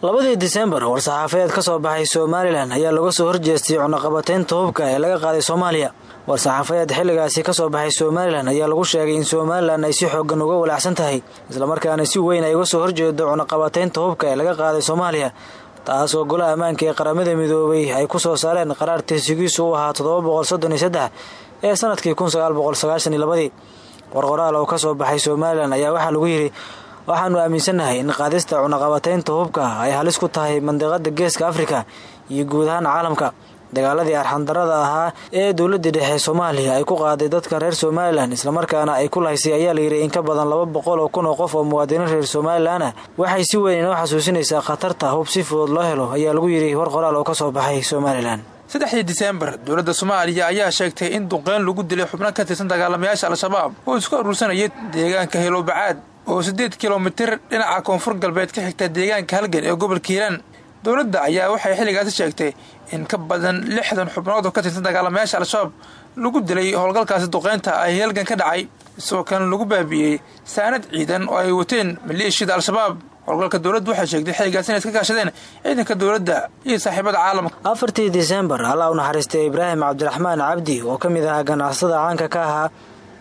labadii disembar war-saxaafadeed ka soo baxay somalilan ayaa laga soo horjeestay cunaqabateynta hubka ee laga qaaday soomaaliya. War-saxaafadeed xilligaasi ka soo baxay somalilan ayaa lagu sheegay in somalilan ay si xoogan uga walaacsan tahay islamarkaana si weyn ay uga soo horjeedo cunaqabateynta hubka ee laga qaaday soomaaliya taasoo golaha ammaanka ee qaramada midoobay ay ku soo saareen qaraar tirsigiisu u ahaa toddoba boqol soddon iyo saddex ee sannadkii kun sagaal boqol sagaashan iyo labadii. Warqoraal oo ka soo baxay somalilan ayaa waxaa lagu yidhi waxaanu aaminsannahay in qaadista cunaqabateynta hubka ay halis ku tahay mandiqada geeska afrika iyo guud ahaan caalamka. Dagaaladii arxandarada ahaa ee dowladii dhexe soomaaliya ay ku qaaday dadka reer somalilan islamarkaana ay ku lahaysay ayaa layidhi in ka badan laba boqol oo kun oo qof oo muwaadiniin reer somalilan ah. Waxay si weyn inoo xasuusinaysaa khatarta hub si fudud loo helo ayaa lagu yidhi war qoraal oo ka soo baxay somalilan saddexdii disembar dowladda soomaaliya ayaa sheegtay in duqeyn lagu dilay xubno ka tirsan dagaalamayaasha al-shabaab oo isku aruursanayay deegaanka helowbacaad oo siddeed kilomitir dhinaca koonfur galbeed ka xigta deegaanka halgan ee gobolka hiiraan dowladda ayaa waxay xilligaasi sheegtay in ka badan lixdan xubnood oo ka tirsan dagaalamayaasha al-shabaab lagu dilay howlgalkaasi duqeynta ay halgan ka dhacay isagoo kan lagu baabi'iyey saanad ciidan oo ay wateen maleeshiyada al-shabaab. Howlgalka dowladdu waxay sheegtay xilligaas inay iska kaashadeen ciidanka dowladda iyo saaxiibada caalamka. Afartii disembar allah u naxariistay ibraahim cabdiraxmaan cabdi oo ka mid ahaa ganacsada caanka ka ahaa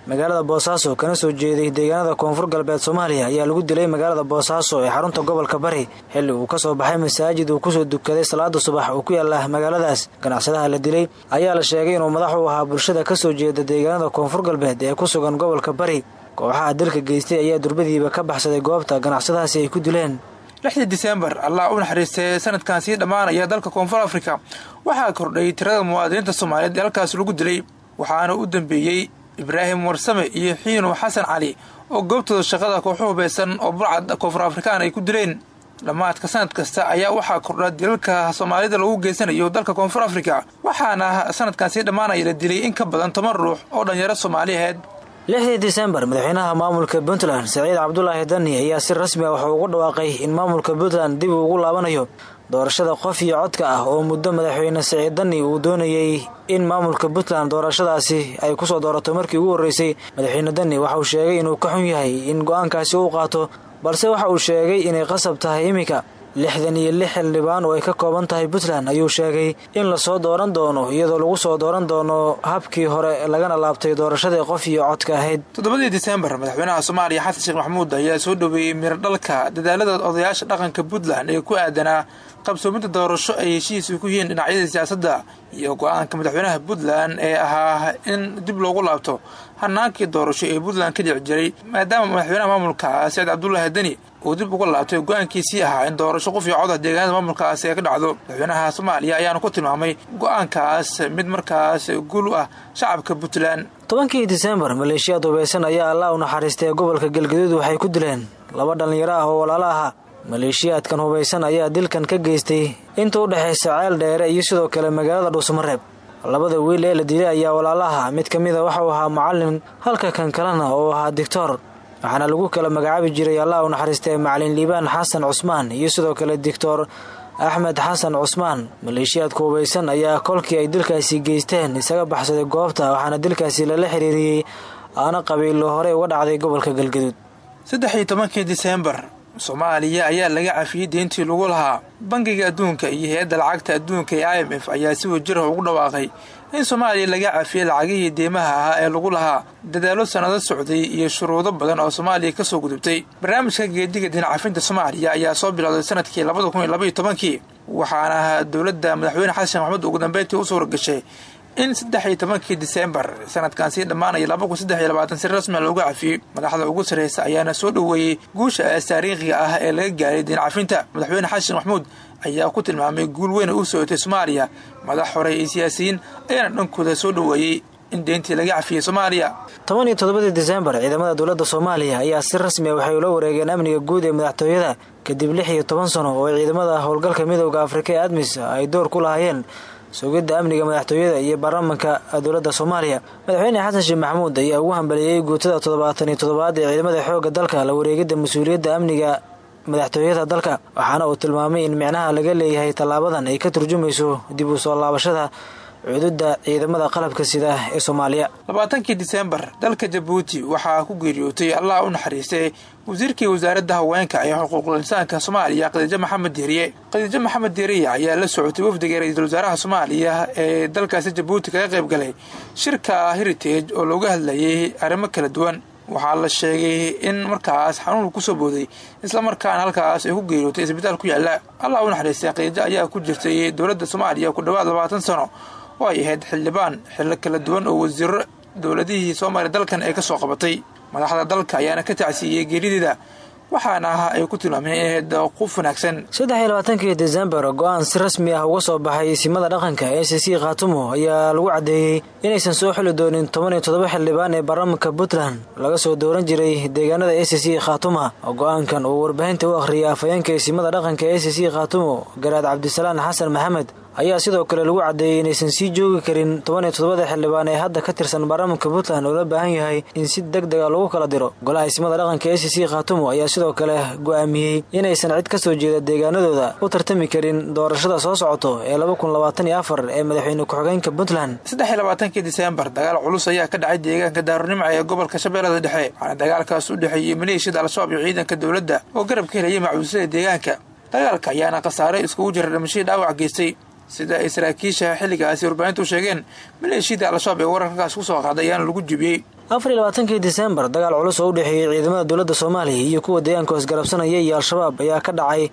magaalada boosaaso kana soo jeeday deegaanada koonfur galbeed soomaaliya ayaa lagu dilay magaalada boosaaso ee xarunta gobolka bari. Xilli uu ka soo baxay masaajid uu ku soo dukaday salaada subax oo ku yaalla magaaladaas. Ganacsadaha la dilay ayaa la sheegay inuu madax u ahaa bulshada ka soo jeeda deegaanada koonfur galbeed ee ku sugan gobolka bari. Kooxaha dilka geystay ayaa durbadiiba ka baxsaday goobta ganacsadahaasi ay ku dileen. Lixdii disembar allah u naxariistay sanadkan sii dhammaanaya dalka koonfur afrika. Waxaa kordhay tirada muwaadiniinta soomaaliyeed ee halkaas lagu dilay waxaana u dambeeyey ibraahim warsame iyo xiino xasan cali oo goobtooda shaqada kooxu hubaysan oo burcad koonfur afrikaan ay ku dileen dhammaadka sanad kasta ayaa waxaa kordha dilalka soomaalida lagu geysanayo dalka koonfur afrika waxaana sanadkan sii dhammaanaya la dilay in ka badan toban ruux oo dhalinyaro soomaaliyeed lixdii disembar madaxweynaha maamulka puntland saciid cabdulaahi dani ayaa si rasmi ah wuxuu ugu dhawaaqay in maamulka puntland dib uu ugu laabanayo doorashada qof iyo codka ah oo muddo madaxweyne saciid dani uu doonayey in maamulka puntland doorashadaasi ay ku soo doorato markii ugu horreysay. Madaxweyne dani waxa uu sheegay inuu ka xun yahay in go'aankaasi uu qaato balse waxa uu sheegay inay qasab tahay iminka lixdan iyo lix xildhibaan oo ay ka kooban tahay puntland ayuu sheegay in la soo dooran doono iyadoo lagu soo dooran doono habkii hore lagana laabtay doorashadii qof iyo codka ahayd. Toddobadii disembar madaxweynaha soomaaliya xasan sheekh maxamuud ayaa soo dhoweeyey miradhalka dadaalada odayaasha dhaqanka puntland ee ku aadanaa qabsoominta doorasho ay heshiisu ku yihiin dhinacyada siyaasadda iyo go'aanka madaxweynaha puntland ee ahaa in dib loogu laabto hanaankii doorasho ee puntland ka dhici jiray maadaama madaxweynaha maamulka saciid cabdulaahi deni uu dib uga laabtay go'aankiisii ahaa in doorasho qof iyo coda deegaanada maamulkaasi ay ka dhacdo madaxweynaha soomaaliya ayaana ku tilmaamay go'aankaas mid markaas guul u ah shacabka puntland. Tobankii disembar maleeshiyaad hubaysan ayaa allah u naxariistay gobolka galgaduud waxay ku dileen laba dhallinyaro ah oo walaalo ahaa maleeshiyaadkan hubaysan ayaa dilkan ka geystay inta u dhexaysa ceel dheere iyo sidoo kale magaalada dhuusamareeb labada wiil ee la dilay ayaa walaalaha mid ka mida waxauu ahaa macalin halka kan kalena oo ahaa dictor waxaana lagu kala magacaabi jiray allah u naxariistay macalin liibaan xasan cusmaan iyo sidoo kale dictor axmed xasan cusmaan. Maleeshiyaadka hubaysan ayaa kolkii ay dilkaasi geysteen isaga baxsaday goobta waxaana dilkaasi lala xiriiriyey aana qabiilo horey uga dhacday gobolka galgaduud saddex iyo tobankii soomaaliya ayaa laga cafiyey deyntii lagu lahaa. Bangiga adduunka iyo hay'adda lacagta adduunka ee i m f ayaa si wajirah ugu dhawaaqay in soomaaliya laga cafiyey lacagihii deymaha ahaa ee lagu lahaa. Dadaallo sannado socday iyo shuruudo badan oo soomaaliya ka soo gudubtay. Barnaamijka geediga dinacafinta soomaaliya ayaa soo bilowday sannadkii labada kun tobankii waxaana dowladda madaxweyne xasan maxamuud ugu dambeyntii u suura gashay in saddex iyo tobankii disembar sanadkan sii dhammaanaya laba kun saddex labaatan si rasmia looga cafiyey. Madaxda ugu sarreysa ayaana soo dhoweeyey guusha aas taariikhiga ah ee laga gaaray diincafinta madaxweyne xasan sheekh maxamuud ayaa ku tilmaamay guul weyn u socotay soomaaliya. Madax hore iyo siyaasiyiin ayaana dhankooda soo dhoweeyey in deyntii laga cafiyey soomaaliya. Toban iyo toddobadii disembar ciidamada dowladda soomaaliya ayaa si rasmi a waxay ula wareegeen amniga guud ee madaxtooyada. Kadib lix iyo toban sano oo ciidamada howlgalka midooda afrika ee admis ay door ku lahaayeen sugidda amniga madaxtooyada iyo baarlamanka dowladda soomaaliya. Madaxweyne xasan sheekh maxamuud ayaa ugu hambaliyeeyey guutada toddobaatan iyo toddobaad ee ciidamada xoogga dalka la wareegidda mas'uuliyadda amniga madaxtooyada dalka waxaana uu tilmaamay in micnaha laga leeyahay tallaabadan ay ka turjumayso dib u soo laabashada cududa ciidamada qalabka sida ee soomaaliya. Labaatankii disembar dalka jabuuti waxaa ku geeriyootay allah u naxariistay wasiirkii wasaaradda haweenka ee xuquuqul insaanka soomaaliya khadiijo maxamed deeriye khadiijo maxamed deeriye ayaa la socotay wafdiga ra'iisul wasaaraha soomaaliya ee dalkaasi jabuuti kaga qayb galay shirka heritage oo looga hadlayay arrimo kala duwan. Waxaa la sheegay in markaas xanuun ku soo booday islamarkaana halkaas ay ku geeriyootay isbitaal ku yaalla allah u naxariistay khadiijo ayaa ku jirtay dowladda soomaaliya ku dhowaad labaatan sano oo ay ahayd xildhibaan xillo kala duwan oo wasiiro dowladihii soomaaliya dalkan ay ka soo qabatay. Madaxda dalka ayaana ka tacsiiyey geerideeda waxaana ay ku tilmaameen ahayd qof wanaagsan. Saddex iyo labaatankii desembar go'aan si rasmi ah uga soo baxay isimada dhaqanka ee c c khaatumo ayaa lagu caddeeyey inaysan soo xili doonin toban iyo toddoba xildhibaan ee baarlamanka puntland. Laga soo dooran jiray deegaanada e c c khaatuma go'aankan uu warbaahinta u akhriyay afhayeenka isimada dhaqanka ee c c khaatumo garaad cabdisalaan xasan maxamed ayaa sidoo kale lagu caddeeyey inaysan sii joogi karin toban iyo toddobada xildhibaan ee hadda ka tirsan baarlamanka puntland oo la baahan yahay in si deg dega lagu kala diro. Golaha ismada dhaqanka e c c ayaa sidoo kale go'aamiyey inaysan cid ka soo jeeda deegaanadooda u tartami karin doorashada soo socoto ee ee madaxweyne ku-xigeenka puntland. Saddex iyo labaatankii disembar dagaal culus ayaa ka dhacay deegaanka daarunimca ee gobolka shabeellada dhexe waxaana dagaalkaas u dhexeeyey maleeshiyada al-shabaab iyo ciidanka dowladda oo garab ka helayay macuuslada deegaanka. Dagaalka ayaana khasaare iskugu jira dhimashadii dhaawac geystay sida ay saraakiisha xilligaasi warbaahintu u sheegeen maleeshiyada al-shabaab ee wararkaas ku soo qaaday ayaana lagu jibiyey. Afar iyo labaatankii disembar dagaal culus oo u dhexeeyey ciidamada dowladda soomaaliya iyo kuwa deegaanka isgarabsanaya iyo al-shabaab ayaa ka dhacay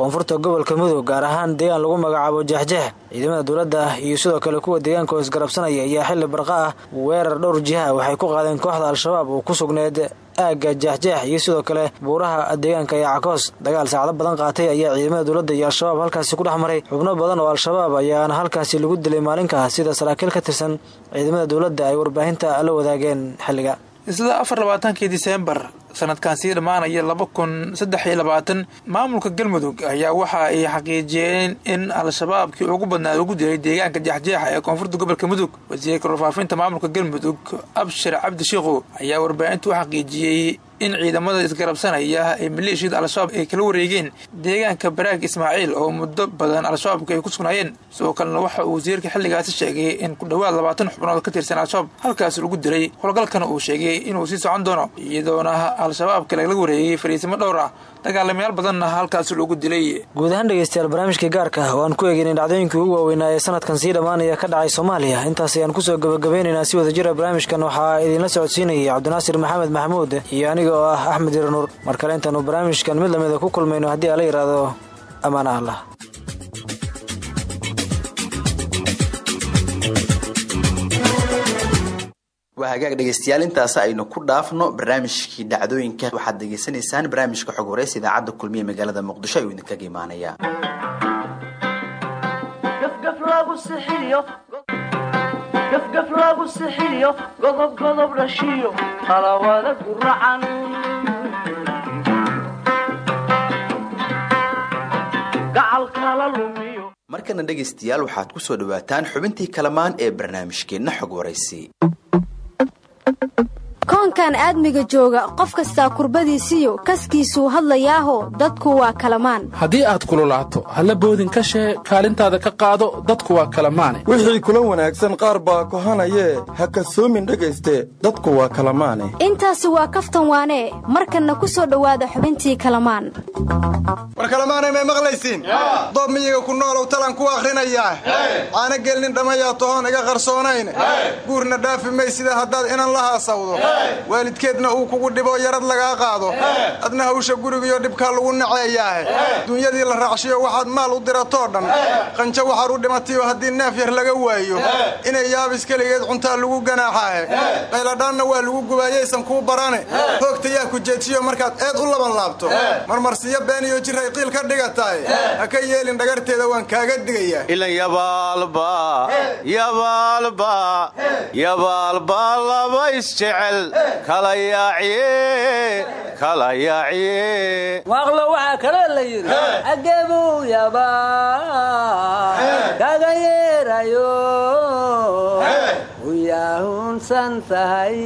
koonfurta gobolka mudug gaar ahaan deegaan lagu magacaabo jeexjeex ciidamada dowladda iyo sidoo kale kuwa deegaanka oo isgarabsanaya ayaa xilli barqa ah. Weerar dhowr jiha waxay ku qaadeen kooxda al-shabaab oo ku sugneed aagga jeexjeex iyo sidoo kale buuraha deegaanka ee cakoos dagaal saacdo badan qaatay ayaa ciidamada dowladda iyo al-shabaab halkaasi ku dhex maray. Xubno badan oo al-shabaab ayaana halkaasi lagu dilay maalinkaas sida saraakiil ka tirsan ciidamada dowladda ay warbaahinta la wadaageen xilliga sanadkan sii dhammaanaya laba kun saddex iyo labaatan maamulka galmudug ayaa waxa ay xaqiijiyeen in al-shabaabkii ugu badnaa ugu dilay deegaanka jeexjeexa ee koonfurta gobolka mudug wasiirka warfaafinta maamulka galmudug abshir cabdi ayaa warbaahinta u xaqiijiyey in ciidamada isgarabsanaya ee maleeshiyada al-shabaab ay kala wareegeen deegaanka baraag ismaaciil oo muddo badan al-shabaabka ay ku sugnaayeen. Sidoo kalena waxa uu wasiirka xilligaasi sheegay in ku dhowaad labaatan xubnood ka tirsan al-shabaab halkaas lagu dilay howlgalkana uu sheegay inuu sii socon doono iyadoona al-shabaabka lagala wareegay fariisimo dhowr ah dagaalamayaal badanna halkaas loogu dilay. Guud ahaan dhegeystayaal barnaamijka gaarka ah oo aan ku eegeynay dhacdooyinkii ugu waaweynaa ee sanadkan sii dhammaanaya ka dhacay soomaaliya. Intaas ayaan ku soo gabagabeynaynaa si wada jira barnaamijkan waxaa idinla socodsiinayay cabdinaasir maxamed maxamuud iyo aniga oo ah axmed iranuur mar kale intaanu barnaamijkan mid lamida ku kulmayno haddii ala yidhaahdo ammaana allah hagaag dhegeystayaal intaas aynu ku dhaafno barnaamijkii dhacdooyinka. Waxaad degeysanaysaan barnaamijka xog wareysa idaacadda kulmiye magaalada muqdisho ayuu idinkaga imaanaya gafgaf sixiyo dhashiyo guracan lumiyo. Markana dhegaystayaal waxaad ku soo dhawaataan xubintii kalamaan ee barnaamijkeenna xog waraysi Thank you koonkan aadmiga jooga qof kastaa kurbadiisiyo kaskiisuu hadlayaaho dadku waa kalamaan. Haddii aad kululaato halla boodin ka shee kaalintaada ka qaado dadku waa kalamaane. Wixii kula wanaagsan qaar baa kohanayee ha kasoomin dhegayste dadku waa kalamaane. Intaasi waa kaftan waanee markanna ku soo dhowaada xubintii kalamaan. War kalamaanay may maqlaysiin? Doob miyiga ku noolow talan ku akhrinayaa caana gelnin dhammayaa tohoon iga qarsoonayn guurna dhaafi may sida haddaad inan la haasawdo waalidkeedna uu kugu dhibo yarad lagaa qaado. Adna hawsha gurigiyo dhibkaa lagu naceeyaahe duunyadii la raacshiyo waxaad maal u diratoo dhan. Qanjo waxaad u dhimatayo haddii neef yar laga waayo. Inay yaabis keligeed cuntaa lagu ganaaxaahe qayladhaanna waa lagu gubaayaysan kuu barane. Hoogtayaa ku jeejiyo markaad eed u laban laabto. Marmarsiyo been iyo jiray qiil ka dhigataay. Ha ka yeelin dhagarteeda waan kaaga digayaa. Ilan yabaalba yabaalba yabaalba laba isjecel kala yaaciye kala yaaciye waaqlo waxaa kaloo la yidhi agebuu yabaa kaga yeerayo. Uyaahunsan tahay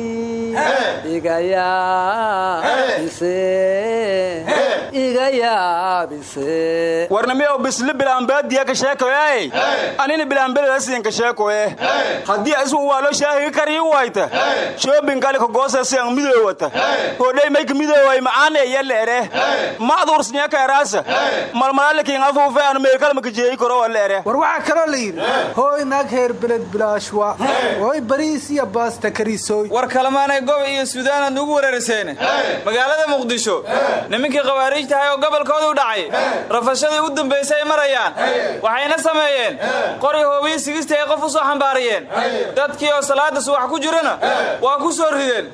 iga yaabise iga yaabise. Warnamiyow bisli bilaanbeediya ka sheekoye anina bilaanbedadasiyan ka sheekoye haddii isu waalo shaahiga kariyi wayta. Shoobingali ka goosasiyan midoowata. Hodhay mayka midooway macaane yaleere maaduursnya kaeraasa malmalalikin afuufe anu meekalmaka jeeyi koro waleere war waxaa kaloo la yidhi hooy naag heer beled bilaashwa. Hooy bariis iyo baasta kariisooy war kalemaanay gob iyo suudaanaad nugu wereeriseene magaalada muqdisho nimankii khawaariij tahay oo gobolkoodu dhacay. Rafashadii u dambaysay ay marayaan. Waxayna sameeyeen. Qori hoobiyi sigista ay qof u soo xambaariyeen. Dadkii oo salaada subax ku jirana waa ku soo rideen.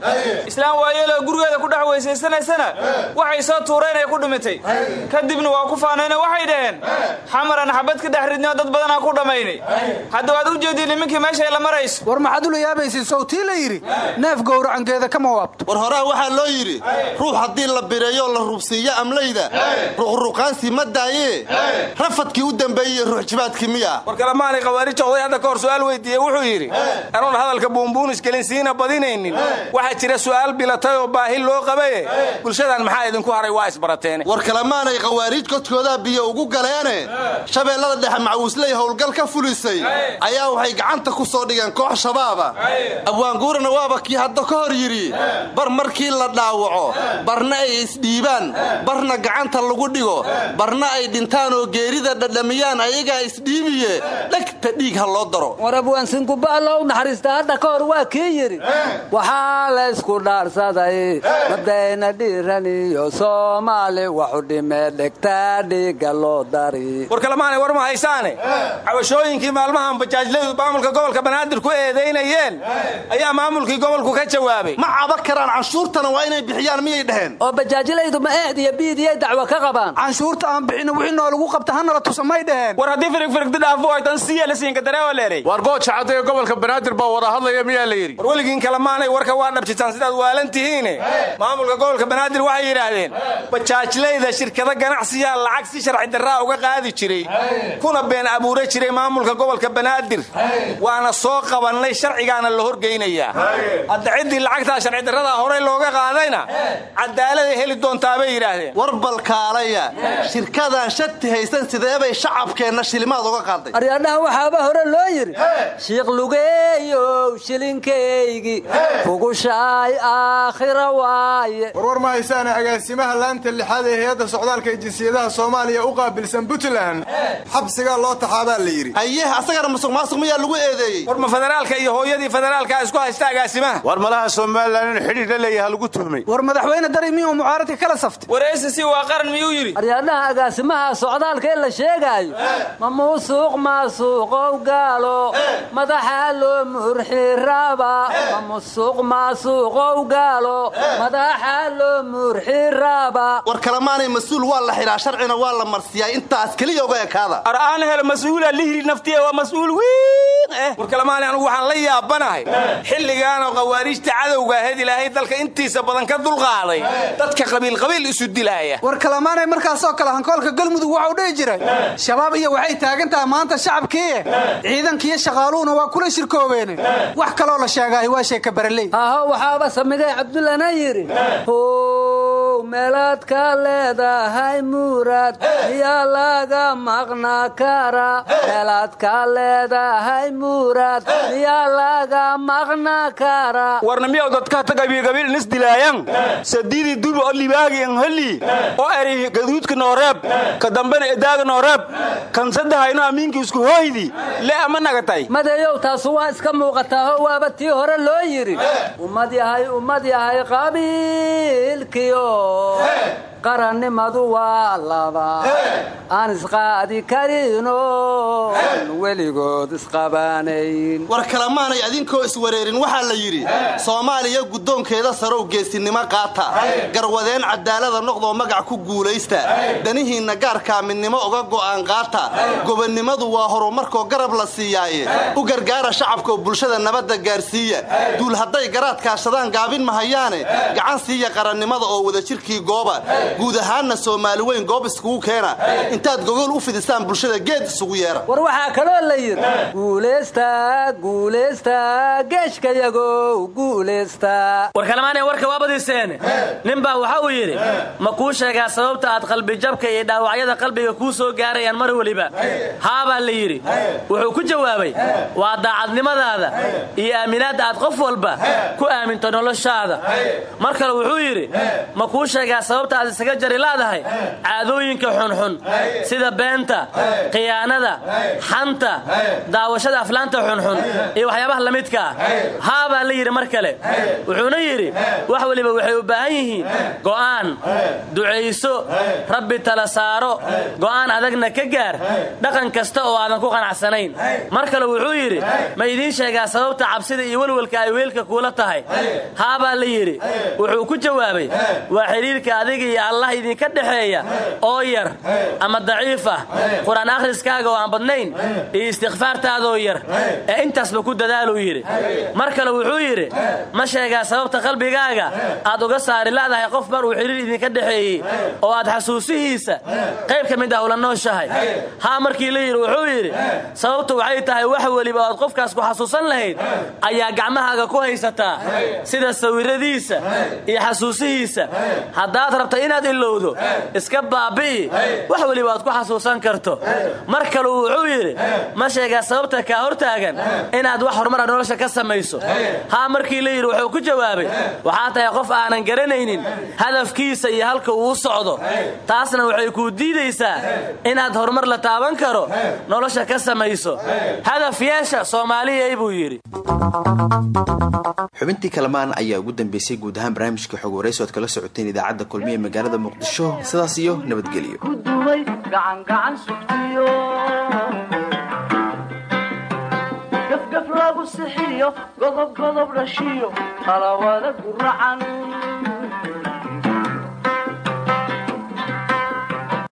Islaam waayeeloo gurigeeda ku dhex weysaysanaysana waxay soo tuureen ay ku dhimitay kadibna waa ku faanayno waxay dhaheen xamaran xabad ka dhex ridnoo dad badanaa ku dhammaynay hadda waad u jeediin nimankii meeshay la marayso. War maxaad ula yaabaysin sawtii la yidhi neef gowracankeeda kama waabto. War horaa waxaa loo yidhi ruux haddii la bireeyoo la rubsiiyo amlayda ruqruqaansi ma daayee rafadkii u dambeeyey ruuxjibaadkii miya. War kalamaanay khawaarija oday hadda ka hor su'aal weydiiye wuxuu yidhi anoon hadalka buunbuunis gelin siina badinaynin. Waxaa jira su'aal bilatay oo baahi loo qabaye bulshadan maxaa idinku haray? Waa isbarateene war kalamaanay khawaariij kodkoodaa biyo ugu galeene. Shabeellada dhexe macwuusley howlgal ka fulisay. Ayaa waxay gacanta ku soo dhigeen koox shabaaba. Abwaanguurana waaba kii hadda ka hor yidhi. Bar markii la dhaawaco barna ay isdhiibaan barna gacanta lagu dhigo barna ay dhintaan oo geerida dhadhamiyaan ayagaa isdhiibiye dhegta dhiig ha loo daro. War abwaansinkuba loo naxariista hadda ka hor waa kii yidhi waxaa la ysku dhaarsaday madayna dhiiran iyo soomaali waxu dhimee dhegtaa dhiiga loo dari. War kalamaanay war ma haysaane? Cabashooyinkii maalmahan bajaajladu maamulka gobolka banaadir ku eedaynayeen. Ayaa maamulkii gobolku ka jawaabay. Ma caba karaan canshuurtana waa inay bixiyaan miyay dhaheen? Oo bajaajilaydu ma eed iyo biidiyay dacwo ka qabaan. Canshuurta aan bixino wixii noolagu qabta hanala tusa may dhaheen. War haddii firigfirigdi dhaafo ay tan siya la siinka dareewa leeray war gooja caddayo gobolka banaadir baa wada hadlaya miyaa la yidhi. War weligiin kalamaanay warka waa dhabjitaan sidaad waalan tihiine maamulka gobolka banaadir waxay yidhaahdeen bajaajlayda shirkado ganacsiyaa lacag si sharci darraa uga qaadi jiray. Kuna been abuura jiray maamulka gobolka banaadir. Waana soo qabannay sharcigaana la horgeynayaa hadda ciddii lacagtaa sharci darradaa horey looga qaadayna cadaaladay heli doontaabay yidhaahdeen war balkaalaya shirkadan shati haysan sideebay shacabkeenna shilimaad uga qaaday? Aryadhaha waxaaba hore loo yidhi shiikh lugeeyow shilinkaygi kugushaay aakhira waaye. Warwar ma haysaane agaasimaha laanta lixaad ee hay'adda socdaalka ee jinsiyadaha soomaaliya u qaabilsan puntland. Xabsigaa loo taxaabaa la yidhi. Ayeh asagana musuq maasuq miyaa lagu eedeeyey? War ma federaalka iyo hooyadii federaalka isku haysta agaasimaha? War malaha somalilan xidhiir la leeyaha lagu tuhmay. War madaxweyne dari miyuu mucaaradka kala saftay acc waa qaran miyuu yidhi? Aryadhaha agaasimaha socdaalka la sheegaayo ma muusuuq maasuuqow gaalo? Madaxa loo murxiraaba ma musuuq maasuuqow gaalo? Madaxa loo murxiraaba war kalamaanay mas'uul waa la xidhaa sharcina waa la marsiyaa intaas keliya uga ekaada ar'aan hel mas'uula lihiri naftiya waa mas'uul wiin eh. War kalamaanay anugu waxaan la yaabanahay. Xilligaanoo khawaariijta cadowga ahayd ilaahay dalka intiisa badan ka dulqaaday dadka qabiilqabiil isu dilaaya. War kalamaanay markaasoo kale hankoolka galmudug waxau dhihi jiray. Shabaab iyo waxay taagan tahay maanta shacabkiiye ciidankiiyo shaqaaluhuna waa kula shirkoobeene. Wax kaloo la sheegaayo waa sheeka baraley aho waxaaba samigay cabdullana yidhi meelaad ka leedahay muraad miyaa laga maqnaa kara. Meelaad ka leedahay muraad miyaa laga maqnaa kara. Warna miyaw dadkahta gabiilgabiil nis dilaayan sadiidii duba oo libaagi anhali oo eri gaduudka nooreeb ka dambena edaaga nooreeb kan saddexayno amiinka isku hooydi. Le ama nagatay. Madeeyow taasu waa iska muuqataaho waaba tii hore loo yidhi ummad yahay ummad yahay qabiilkiyo 네 qarannimadu waa laba aan isqaadi karino. Weligood isqabaanayn war kalemaanay adinkoo iswareerin waxaa la yidhi soomaaliya guddoonkeeda sarow geesinimo qaata. Garwadeen cadaalada noqdoo magac ku guulaysta. Danihiinna gaarkaa midnimo uga go'aan qaata. Gobonnimadu waa horumarkoo garab la siiyaaye. U gargaara shacabkaoo bulshada nabadda gaarsiiya. Duul hadday garaadkaashadaan gaabin mahayaane gacan siiya qarannimada oo wadajirkii gooba guud ahaanna soomaali weyn goob iskugu keena. Intaad gogol u fidisaan bulshada geed isugu yeera. War waxaa kaloo la yidhi guulaysta guulaysta geeshkayagow guulaysta war kalamaanay warka waa badiiseen. Ninbaa waxa uu yidhi ma kuu sheegaa sababta aad qalbijabka iyo dhaawacyada qalbiga kuu soo gaarayaan mar weliba. Haabaa la yidhi. Wuxuu ku jawaabay waa daacadnimadaada iyo aaminaadda aad qof walba ku aaminto noloshaada. Mar kale wuxuu yidhi ma kuu sheegaa sababta aad isaga jari laadahay caadooyinka xunxun sida beenta khiyaanada xanta daawashada aflaanta xunxun iyo waxyaabaha la midkaa haabaa la yidhi mar kale. Wuxuuna yidhi wax weliba waxay u baahan yihiin go'aan ducayso rabbi tala saaro go'aan adagna ka gaar dhaqan kasta oo aadan ku qanacsanayn. Mar kale wuxuu yidhi ma idiin sheegaa sababta cabsida iyo welwelka ay weelka kuula tahay. Haabaa la yidhi wuxuu ku jawaabay waa xidhiirka adiga iyo allah idinka dhexeeya oo yar ama daciif ah qur'aan akhriskaaga oo aan badnayn iyo istikfaartaadoo yar ee intaasba ku dadaaluu yidhi. Mar kale wuxuu yidhi ma sheegaa sababta qalbigaaga aad uga saari la'dahay qof mar uu xidhiir idinka dhexeeyey oo aad xasuusihiisa qayb ka mid ah ula nooshahay. Haa markii la yidhi wuxuu yidhi sababtu waxay tahay wax weliba oad qofkaas ku xasuusan lahayd ayaa gacmahaaga ku haysataa sida sawiradiisa iyo xasuusihiisa. Haddaad rabta inaad ilowdo iska baabi'i. Wax weliba aad ku xasuusan karto. Mar kaleu wuxuu yidhi ma sheegaa sababta kaa hortaagan inaad wax horumara nolosha ka samayso. Haa markii la yidhi wuxuu ku jawaabay waxaa tahay qof aanan garanaynin hadafkiisa iyo halka uu u socdo. Taasna waxay kuu diidaysaa inaad horumar la taaban karo nolosha ka samayso. Hadaf yeesha soomaaliyay buu yidhi. Xubintii kalamaan ayaa ugu dambeysay guud ahaan barnaamijka xog waraysi oad kala socoteen idaacadda kulmiye magaalada muqdisho sidaas iyo nabadgelyo gafgaf lagu sixiyo godob godob dhashiyo qalawada guracan